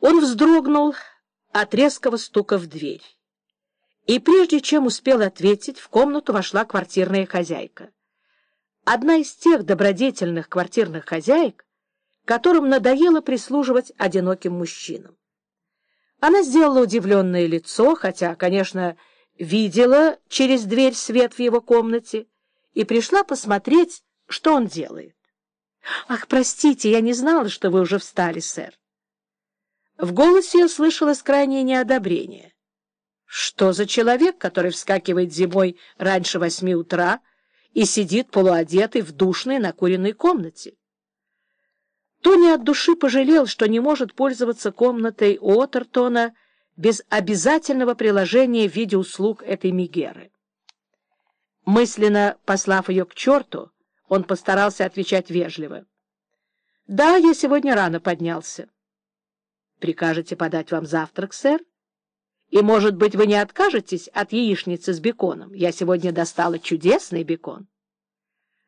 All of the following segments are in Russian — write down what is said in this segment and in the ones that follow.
Он вздрогнул от резкого стука в дверь. И прежде чем успел ответить, в комнату вошла квартирная хозяйка. Одна из тех добродетельных квартирных хозяек, которым надоело прислуживать одиноким мужчинам. Она сделала удивленное лицо, хотя, конечно, видела через дверь свет в его комнате, и пришла посмотреть, что он делает. — Ах, простите, я не знала, что вы уже встали, сэр. В голосе ее слышалось крайнее неодобрение. Что за человек, который вскакивает зимой раньше восьми утра и сидит полуодетый в душной накуренной комнате? Тони от души пожалел, что не может пользоваться комнатой Уотертона без обязательного приложения в виде услуг этой Мегеры. Мысленно послав ее к черту, он постарался отвечать вежливо. — Да, я сегодня рано поднялся. Прикажете подать вам завтрак, сэр? И, может быть, вы не откажетесь от яичницы с беконом? Я сегодня достала чудесный бекон.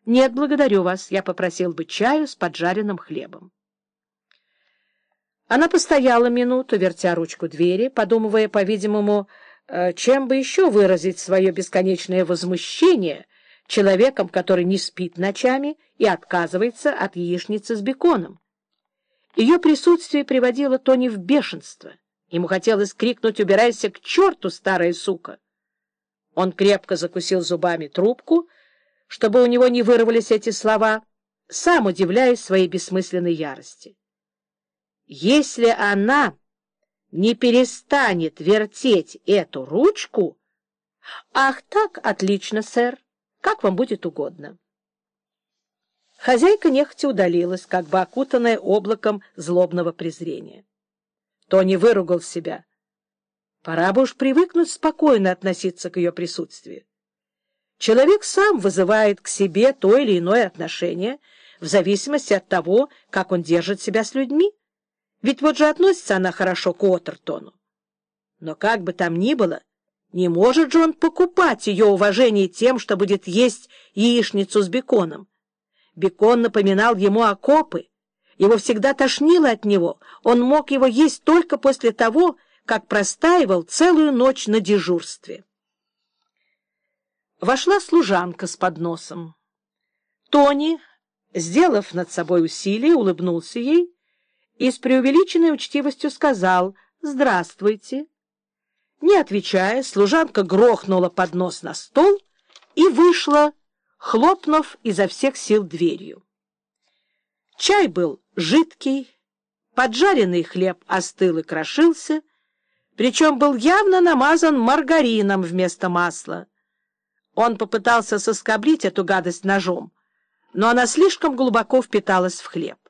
Нет, благодарю вас. Я попросил бы чаю с поджаренным хлебом. Она постояла минуту, вертя ручку двери, подумывая, по-видимому, э, чем бы еще выразить свое бесконечное возмущение человеком, который не спит ночами и отказывается от яичницы с беконом. Ее присутствие приводило Тони в бешенство. Ему хотелось крикнуть «Убирайся к черту, старая сука!». Он крепко закусил зубами трубку, чтобы у него не вырвались эти слова, сам удивляясь своей бессмысленной ярости. Если она не перестанет вертеть эту ручку... Ах, так, отлично, сэр, как вам будет угодно. Хозяйка нехотя удалилась, как бы окутанная облаком злобного презрения. Тони выругал себя. Пора бы уж привыкнуть спокойно относиться к ее присутствию. Человек сам вызывает к себе то или иное отношение в зависимости от того, как он держит себя с людьми. Ведь вот же относится она хорошо к Уотертону. Но как бы там ни было, не может же он покупать ее уважение тем, что будет есть яичницу с беконом. Бекон напоминал ему окопы. Его всегда тошнило от него. Он мог его есть только после того, как простаивал целую ночь на дежурстве. Вошла служанка с подносом. Тони, сделав над собой усилие, улыбнулся ей и с преувеличенной учтивостью сказал «Здравствуйте». Не отвечая, служанка грохнула поднос на стол и вышла, хлопнув изо всех сил дверью. Чай был жидкий, поджаренный хлеб остыл и крошился, причем был явно намазан маргарином вместо масла. Он попытался соскоблить эту гадость ножом, но она слишком глубоко впиталась в хлеб.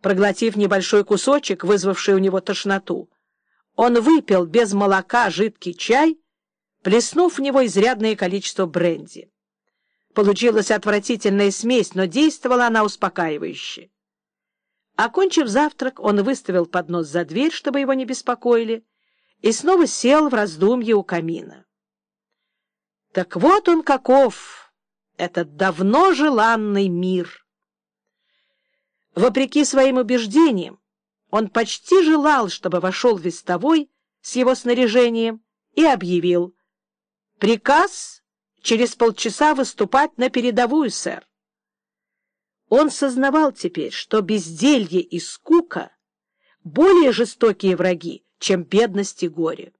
Проглотив небольшой кусочек, вызвавший у него тошноту, он выпил без молока жидкий чай, плеснув в него изрядное количество бренди. Получилась отвратительная смесь, но действовала она успокаивающе. Окончив завтрак, он выставил поднос за дверь, чтобы его не беспокоили, и снова сел в раздумье у камина. Так вот он каков, этот давно желанный мир. Вопреки своим убеждениям, он почти желал, чтобы вошел вестовой с его снаряжением и объявил «Приказ через полчаса выступать на передовую, сэр. Он сознавал теперь, что безделье и скука — более жестокие враги, чем бедность и горе.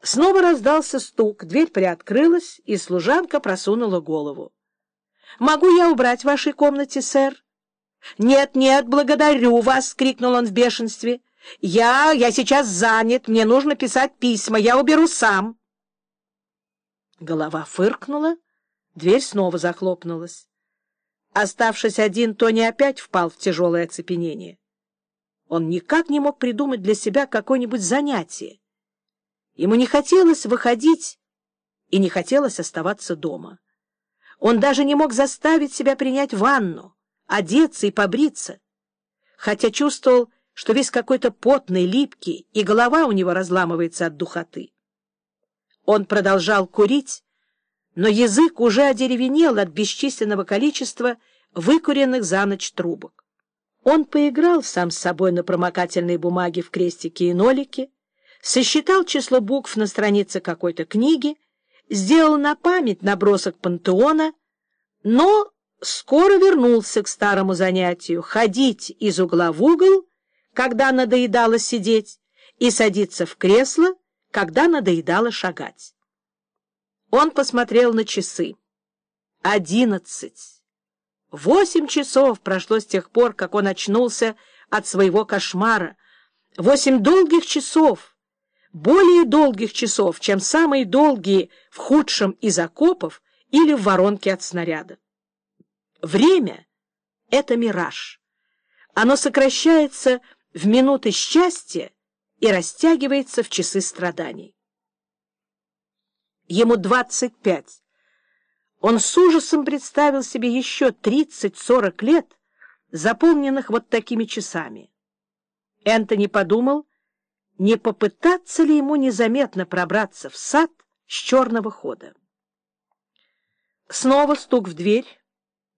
Снова раздался стук, дверь приоткрылась, и служанка просунула голову. — Могу я убрать в вашей комнате, сэр? — Нет, нет, благодарю вас! — крикнул он в бешенстве. — Я... я сейчас занят, мне нужно писать письма, я уберу сам. Голова фыркнула, дверь снова захлопнулась. Оставшись один, Тони опять впал в тяжелое оцепенение. Он никак не мог придумать для себя какое-нибудь занятие. Ему не хотелось выходить и не хотелось оставаться дома. Он даже не мог заставить себя принять ванну, одеться и побриться, хотя чувствовал, что весь какой-то потный, липкий, и голова у него разламывается от духоты. Он продолжал курить, но язык уже одеревенел от бесчисленного количества выкуренных за ночь трубок. Он поиграл сам с собой на промокательной бумаге в крестике и нолике, сосчитал число букв на странице какой-то книги, сделал на память набросок пантеона, но скоро вернулся к старому занятию — ходить из угла в угол, когда надоедало сидеть, и садиться в кресло, когда надоедало шагать. Он посмотрел на часы. Одиннадцать. Восемь часов прошло с тех пор, как он очнулся от своего кошмара. Восемь долгих часов, более долгих часов, чем самые долгие в худшем из окопов или в воронке от снаряда. Время — это мираж. Оно сокращается в минуты счастья и растягивается в часы страданий. Ему двадцать пять. Он с ужасом представил себе еще тридцать-сорок лет, заполненных вот такими часами. Энтони подумал, не попытаться ли ему незаметно пробраться в сад с черного хода. Снова стук в дверь,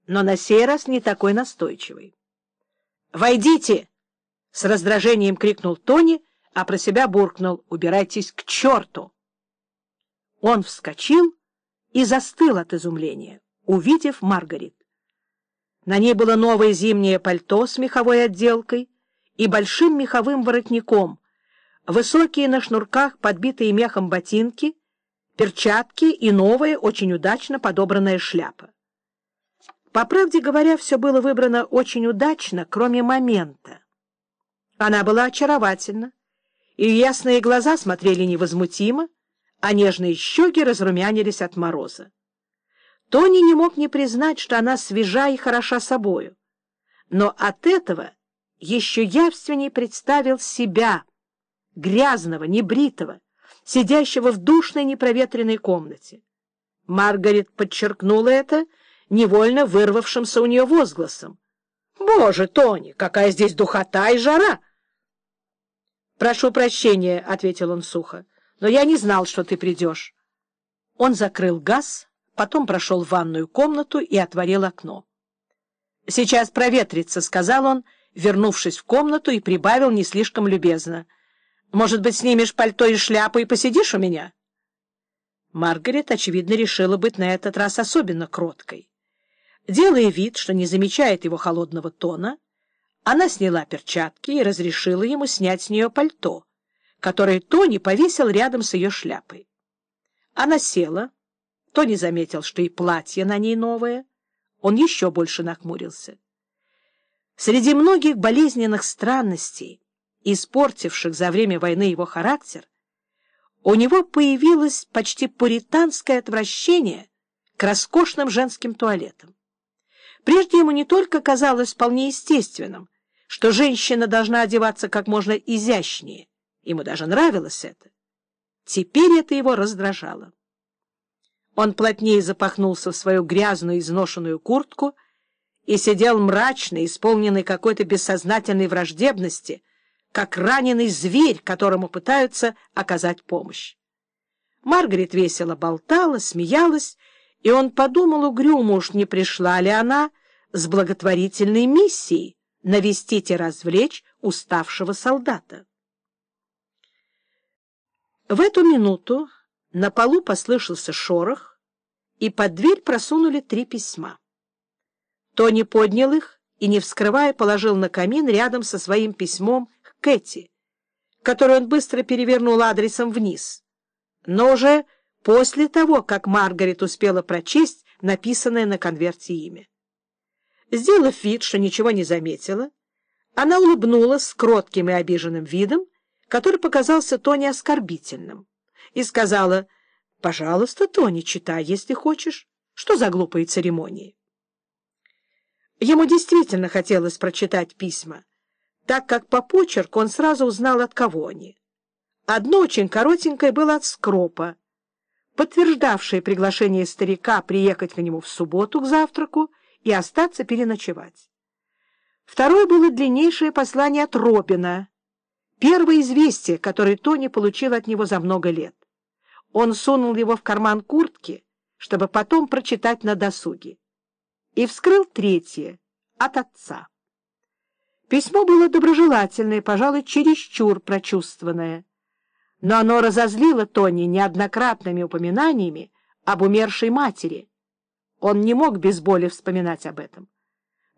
но на сей раз не такой настойчивый. «Войдите!» — с раздражением крикнул Тони, а про себя буркнул «Убирайтесь к черту!» Он вскочил и застыл от изумления, увидев Маргарит. На ней было новое зимнее пальто с меховой отделкой и большим меховым воротником, высокие на шнурках подбитые мехом ботинки, перчатки и новая, очень удачно подобранная шляпа. По правде говоря, все было выбрано очень удачно, кроме момента. Она была очаровательна, и ясные глаза смотрели невозмутимо, а нежные щеки разрумянились от мороза. Тони не мог не признать, что она свежа и хороша собою, но от этого еще явственней представил себя, грязного, небритого, сидящего в душной непроветренной комнате. Маргарет подчеркнула это невольно вырвавшимся у нее возгласом. «Боже, Тони, какая здесь духота и жара!» «Прошу прощения», — ответил он сухо но я не знал, что ты придешь. Он закрыл газ, потом прошел в ванную комнату и отворил окно. — Сейчас проветрится, — сказал он, вернувшись в комнату, и прибавил не слишком любезно. — Может быть, снимешь пальто и шляпу и посидишь у меня? Маргарет, очевидно, решила быть на этот раз особенно кроткой. Делая вид, что не замечает его холодного тона, она сняла перчатки и разрешила ему снять с нее пальто — которое Тони повесил рядом с ее шляпой. Она села. Тони заметил, что и платье на ней новое. Он еще больше нахмурился. Среди многих болезненных странностей, испортивших за время войны его характер, у него появилось почти пуританское отвращение к роскошным женским туалетам. Прежде ему не только казалось вполне естественным, что женщина должна одеваться как можно изящнее, Ему даже нравилось это. Теперь это его раздражало. Он плотнее запахнулся в свою грязную изношенную куртку и сидел мрачный, исполненный какой-то бессознательной враждебности, как раненый зверь, которому пытаются оказать помощь. Маргарет весело болтала, смеялась, и он подумал угрюмо, уж не пришла ли она с благотворительной миссией навестить и развлечь уставшего солдата. В эту минуту на полу послышался шорох, и под дверь просунули три письма. Тони поднял их и, не вскрывая, положил на камин рядом со своим письмом к Кэти, которое он быстро перевернул адресом вниз, но уже после того, как Маргарет успела прочесть написанное на конверте имя. Сделав вид, что ничего не заметила, она улыбнулась с кротким и обиженным видом, который показался Тони оскорбительным, и сказала, «Пожалуйста, Тони, читай, если хочешь. Что за глупые церемонии?» Ему действительно хотелось прочитать письма, так как по почерку он сразу узнал, от кого они. Одно очень коротенькое было от Скропа, подтверждавшее приглашение старика приехать к нему в субботу к завтраку и остаться переночевать. Второе было длиннейшее послание от Робина, Первое известие, которое Тони получил от него за много лет. Он сунул его в карман куртки, чтобы потом прочитать на досуге. И вскрыл третье от отца. Письмо было доброжелательное, пожалуй, чересчур прочувствованное, но оно разозлило Тони неоднократными упоминаниями об умершей матери. Он не мог без боли вспоминать об этом.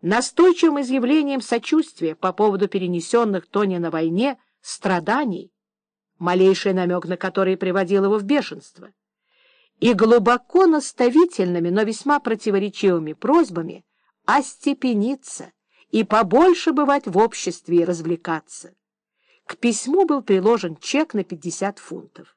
Настойчивым изъявлением сочувствия по поводу перенесенных Тони на войне страданий, малейший намек на который приводил его в бешенство, и глубоко наставительными, но весьма противоречивыми просьбами остепениться, и побольше бывать в обществе и развлекаться. К письму был приложен чек на 50 фунтов.